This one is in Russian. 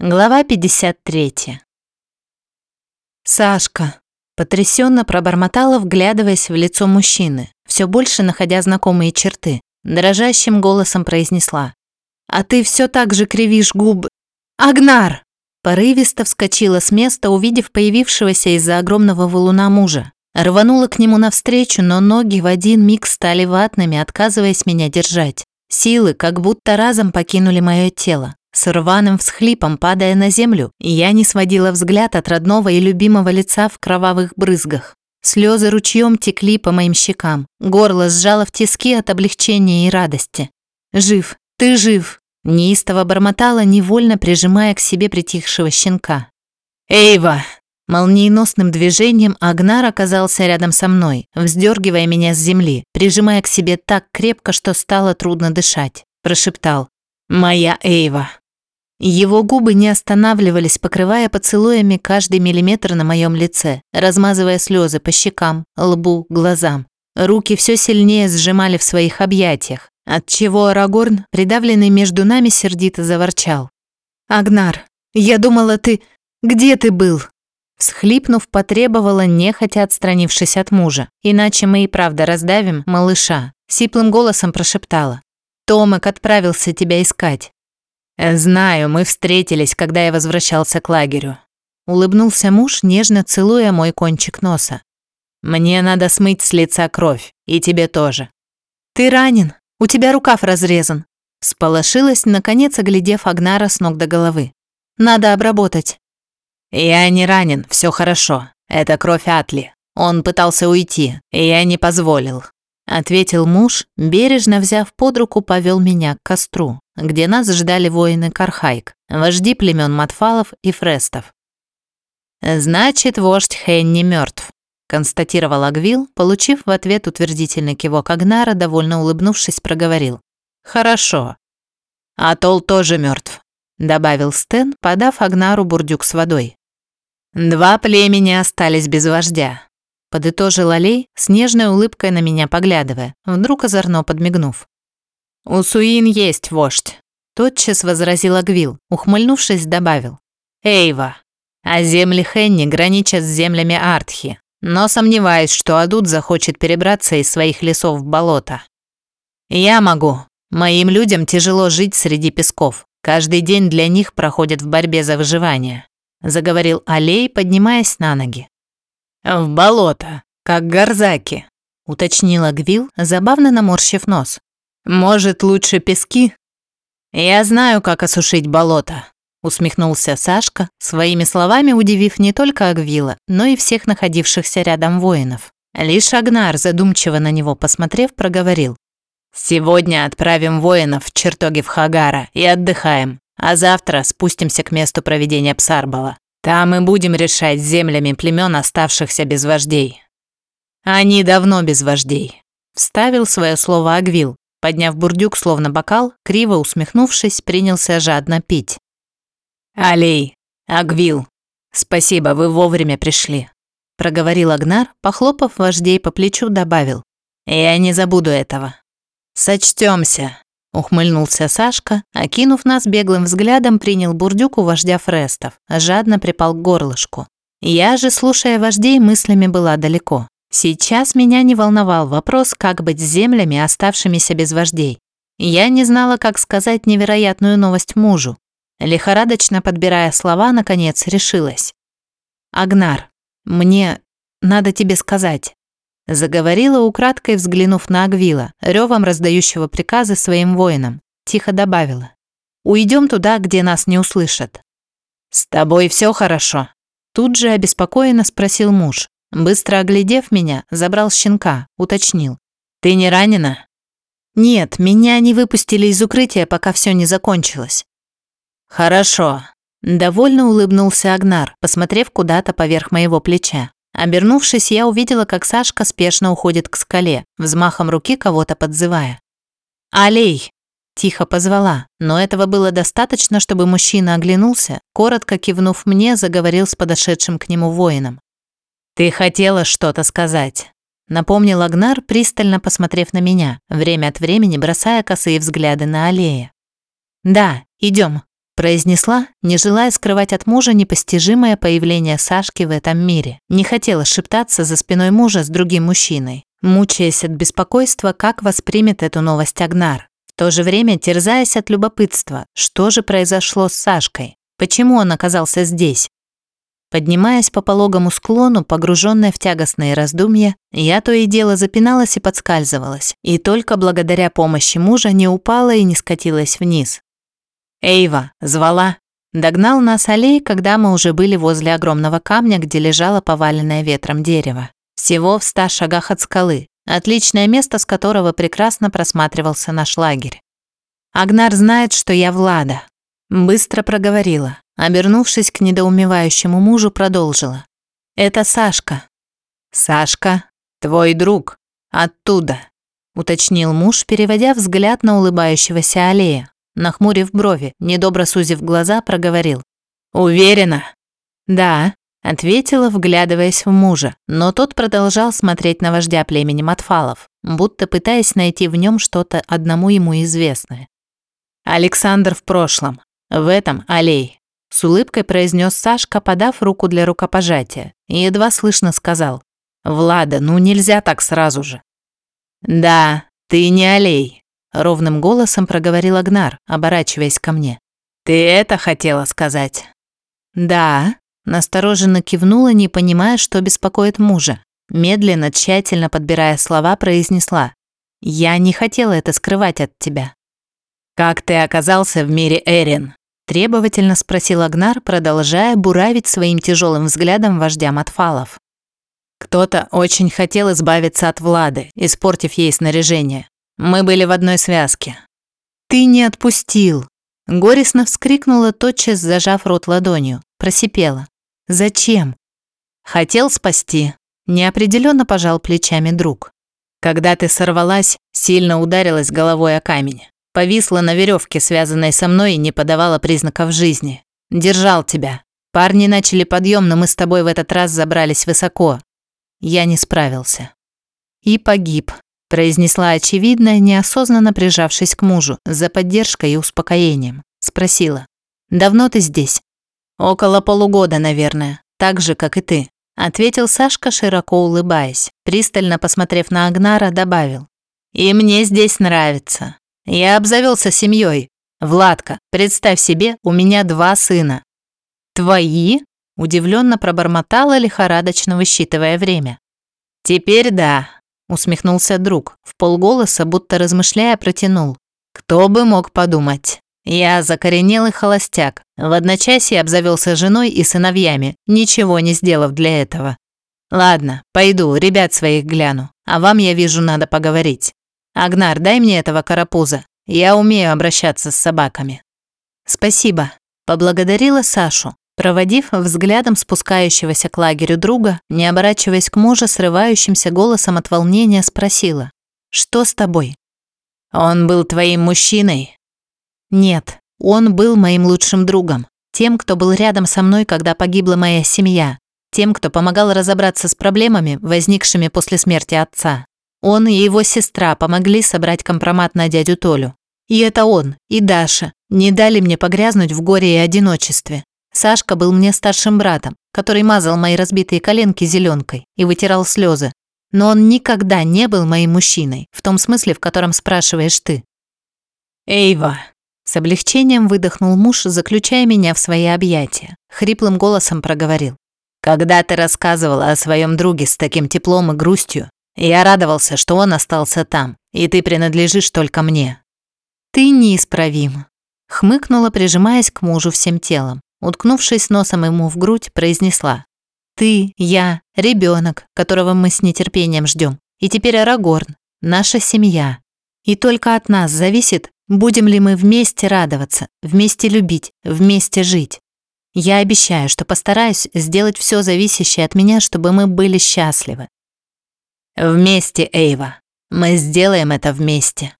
Глава 53. Сашка. Потрясенно пробормотала, вглядываясь в лицо мужчины, все больше находя знакомые черты. Дрожащим голосом произнесла. «А ты все так же кривишь губы...» «Агнар!» Порывисто вскочила с места, увидев появившегося из-за огромного валуна мужа. Рванула к нему навстречу, но ноги в один миг стали ватными, отказываясь меня держать. Силы как будто разом покинули мое тело. С рваным всхлипом падая на землю, я не сводила взгляд от родного и любимого лица в кровавых брызгах. Слезы ручьем текли по моим щекам. Горло сжало в тиски от облегчения и радости. «Жив! Ты жив!» Неистово бормотала, невольно прижимая к себе притихшего щенка. «Эйва!» Молниеносным движением Агнар оказался рядом со мной, вздергивая меня с земли, прижимая к себе так крепко, что стало трудно дышать. Прошептал «Моя Эйва!» Его губы не останавливались, покрывая поцелуями каждый миллиметр на моем лице, размазывая слезы по щекам, лбу, глазам. Руки все сильнее сжимали в своих объятиях, отчего Арагорн, придавленный между нами, сердито заворчал. «Агнар, я думала, ты... Где ты был?» Схлипнув, потребовала, нехотя отстранившись от мужа. «Иначе мы и правда раздавим малыша», сиплым голосом прошептала. «Томик отправился тебя искать. «Знаю, мы встретились, когда я возвращался к лагерю». Улыбнулся муж, нежно целуя мой кончик носа. «Мне надо смыть с лица кровь, и тебе тоже». «Ты ранен, у тебя рукав разрезан». Сполошилась, наконец оглядев Агнара с ног до головы. «Надо обработать». «Я не ранен, все хорошо. Это кровь Атли. Он пытался уйти, и я не позволил. Ответил муж, бережно взяв под руку, повел меня к костру, где нас ждали воины Кархайк, вожди племен Матфалов и Фрестов. «Значит, вождь Хенни мертв», – констатировал Агвил, получив в ответ утвердительный кивок Агнара, довольно улыбнувшись, проговорил. «Хорошо». «Атол тоже мертв», – добавил Стэн, подав Агнару бурдюк с водой. «Два племени остались без вождя подытожил Алей, с нежной улыбкой на меня поглядывая, вдруг озорно подмигнув. «У Суин есть вождь», – тотчас возразил Агвил, ухмыльнувшись, добавил. «Эйва, а земли Хенни граничат с землями Артхи, но сомневаюсь, что Адут захочет перебраться из своих лесов в болото. Я могу. Моим людям тяжело жить среди песков. Каждый день для них проходит в борьбе за выживание», – заговорил Алей, поднимаясь на ноги. «В болото, как горзаки», — уточнила Гвил, забавно наморщив нос. «Может, лучше пески?» «Я знаю, как осушить болото», — усмехнулся Сашка, своими словами удивив не только Агвила, но и всех находившихся рядом воинов. Лишь Агнар, задумчиво на него посмотрев, проговорил. «Сегодня отправим воинов в чертоги в Хагара и отдыхаем, а завтра спустимся к месту проведения Псарбала. Там мы будем решать землями племен, оставшихся без вождей. Они давно без вождей. Вставил свое слово Агвил, подняв бурдюк словно бокал, криво усмехнувшись, принялся жадно пить. «Алей, Агвил, спасибо, вы вовремя пришли», проговорил Агнар, похлопав вождей по плечу, добавил. «Я не забуду этого. Сочтёмся, Ухмыльнулся Сашка, окинув нас беглым взглядом, принял бурдюк у вождя Фрестов, жадно припал к горлышку. Я же, слушая вождей, мыслями была далеко. Сейчас меня не волновал вопрос, как быть с землями, оставшимися без вождей. Я не знала, как сказать невероятную новость мужу. Лихорадочно подбирая слова, наконец решилась. «Агнар, мне надо тебе сказать. Заговорила украдкой, взглянув на Агвила, ревом раздающего приказы своим воинам. Тихо добавила. «Уйдем туда, где нас не услышат». «С тобой все хорошо?» Тут же обеспокоенно спросил муж. Быстро оглядев меня, забрал щенка, уточнил. «Ты не ранена?» «Нет, меня не выпустили из укрытия, пока все не закончилось». «Хорошо», – довольно улыбнулся Агнар, посмотрев куда-то поверх моего плеча. Обернувшись, я увидела, как Сашка спешно уходит к скале, взмахом руки кого-то подзывая. «Алей!» – тихо позвала, но этого было достаточно, чтобы мужчина оглянулся, коротко кивнув мне, заговорил с подошедшим к нему воином. «Ты хотела что-то сказать», – напомнил Агнар, пристально посмотрев на меня, время от времени бросая косые взгляды на Алея. «Да, идем», произнесла, не желая скрывать от мужа непостижимое появление Сашки в этом мире. Не хотела шептаться за спиной мужа с другим мужчиной, мучаясь от беспокойства, как воспримет эту новость Агнар. В то же время терзаясь от любопытства, что же произошло с Сашкой, почему он оказался здесь. Поднимаясь по пологому склону, погруженная в тягостные раздумья, я то и дело запиналась и подскальзывалась, и только благодаря помощи мужа не упала и не скатилась вниз, Эйва, звала. Догнал нас Алей, когда мы уже были возле огромного камня, где лежало поваленное ветром дерево. Всего в ста шагах от скалы, отличное место, с которого прекрасно просматривался наш лагерь. Агнар знает, что я Влада. Быстро проговорила. Обернувшись к недоумевающему мужу, продолжила. «Это Сашка». «Сашка, твой друг. Оттуда», — уточнил муж, переводя взгляд на улыбающегося Алея. Нахмурив брови, недобро сузив глаза, проговорил. «Уверена?» «Да», — ответила, вглядываясь в мужа, но тот продолжал смотреть на вождя племени Матфалов, будто пытаясь найти в нем что-то одному ему известное. «Александр в прошлом. В этом аллей», — с улыбкой произнес Сашка, подав руку для рукопожатия, и едва слышно сказал. «Влада, ну нельзя так сразу же». «Да, ты не аллей», ровным голосом проговорил Агнар, оборачиваясь ко мне. Ты это хотела сказать? Да, настороженно кивнула, не понимая, что беспокоит мужа. Медленно, тщательно подбирая слова, произнесла: "Я не хотела это скрывать от тебя". Как ты оказался в мире Эрин? требовательно спросил Агнар, продолжая буравить своим тяжелым взглядом вождя Матфалов. Кто-то очень хотел избавиться от Влады, испортив ей снаряжение. Мы были в одной связке. Ты не отпустил. Горестно вскрикнула, тотчас зажав рот ладонью. Просипела. Зачем? Хотел спасти. Неопределенно пожал плечами друг. Когда ты сорвалась, сильно ударилась головой о камень. Повисла на веревке, связанной со мной, и не подавала признаков жизни. Держал тебя. Парни начали подъем, но мы с тобой в этот раз забрались высоко. Я не справился. И погиб, произнесла очевидно, неосознанно прижавшись к мужу, за поддержкой и успокоением. Спросила. «Давно ты здесь?» «Около полугода, наверное, так же, как и ты», ответил Сашка, широко улыбаясь. Пристально посмотрев на Агнара, добавил. «И мне здесь нравится. Я обзавелся семьей. Владка, представь себе, у меня два сына». «Твои?» Удивленно пробормотала, лихорадочно высчитывая время. «Теперь да, усмехнулся друг, в полголоса, будто размышляя, протянул. Кто бы мог подумать? Я закоренелый холостяк, в одночасье обзавелся женой и сыновьями, ничего не сделав для этого. Ладно, пойду, ребят своих гляну, а вам, я вижу, надо поговорить. Агнар, дай мне этого карапуза, я умею обращаться с собаками. Спасибо, поблагодарила Сашу, Проводив взглядом спускающегося к лагерю друга, не оборачиваясь к мужу, срывающимся голосом от волнения спросила. «Что с тобой?» «Он был твоим мужчиной?» «Нет, он был моим лучшим другом, тем, кто был рядом со мной, когда погибла моя семья, тем, кто помогал разобраться с проблемами, возникшими после смерти отца. Он и его сестра помогли собрать компромат на дядю Толю. И это он, и Даша, не дали мне погрязнуть в горе и одиночестве. Сашка был мне старшим братом, который мазал мои разбитые коленки зеленкой и вытирал слезы. Но он никогда не был моим мужчиной, в том смысле, в котором спрашиваешь ты. «Эйва!» С облегчением выдохнул муж, заключая меня в свои объятия. Хриплым голосом проговорил. «Когда ты рассказывала о своем друге с таким теплом и грустью, я радовался, что он остался там, и ты принадлежишь только мне». «Ты неисправим», — хмыкнула, прижимаясь к мужу всем телом уткнувшись носом ему в грудь, произнесла. «Ты, я, ребенок, которого мы с нетерпением ждем, и теперь Арагорн, наша семья. И только от нас зависит, будем ли мы вместе радоваться, вместе любить, вместе жить. Я обещаю, что постараюсь сделать все зависящее от меня, чтобы мы были счастливы. Вместе, Эйва. Мы сделаем это вместе.